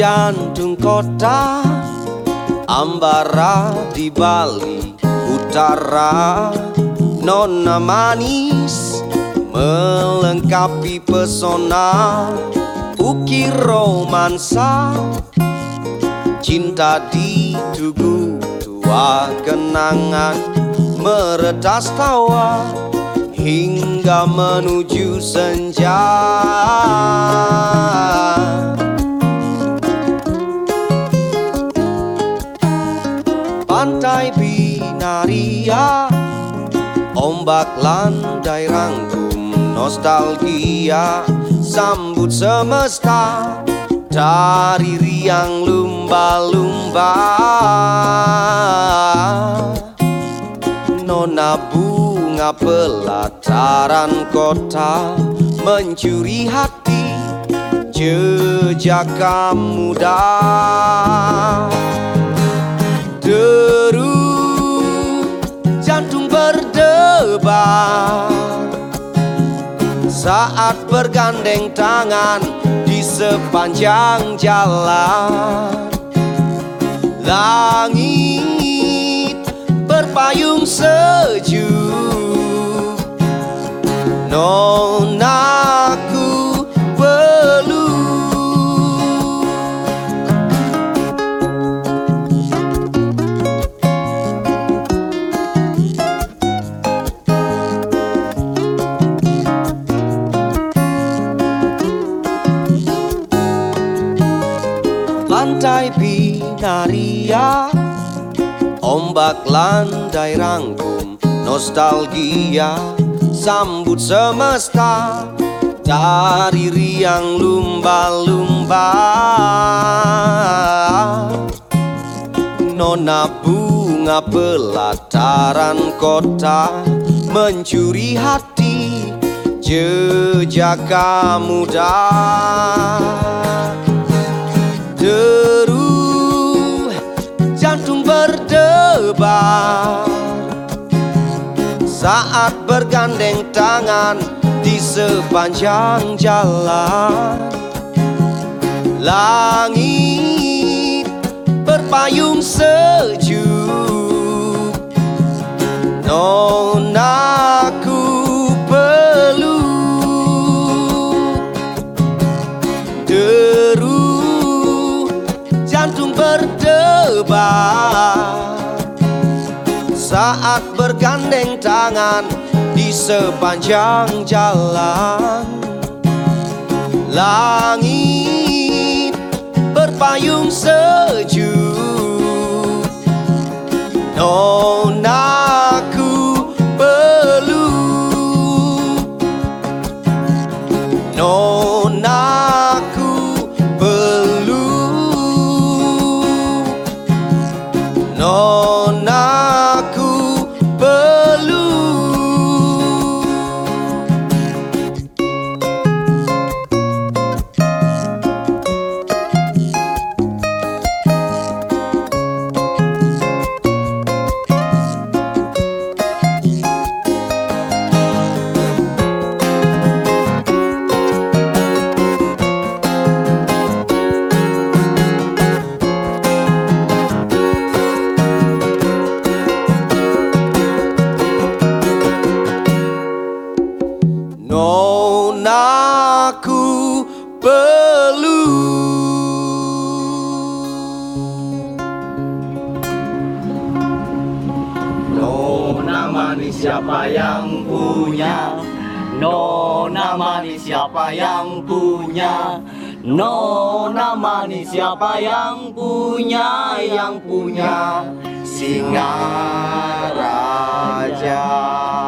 jantung kota Ambara di Bali Utara. Nona manis melengkapi pesona Ukir romansa. Cinta di tugu tua kenangan Meretas tawa hingga menuju senja Pantai Binaria Ombak landai rangkum nostalgia. Sambut semesta dari riang lumba-lumba. Nona bunga pelataran kota Mencuri hati jejak muda berdebar Saat bergandeng tangan di sepanjang jalan Langit berpayung sejuk. Nonaku Lantai binaria. Ombak landai rangkum Nostalgia. Sambut semesta Dari riang lumba-lumba. Nona bunga pelataran kota Mencuri hati Jejak muda bergandeng tangan di sepanjang jalan. Langit berpayung sejuk. Nonaku peluk Deru jantung berdebar. Saat bergandeng tangan sepanjang jalan. Langit berpayung sejuk peluk Nona manis siapa yang punya? Nona manis siapa yang punya? Nona manis siapa yang punya? Yang punya singa raja.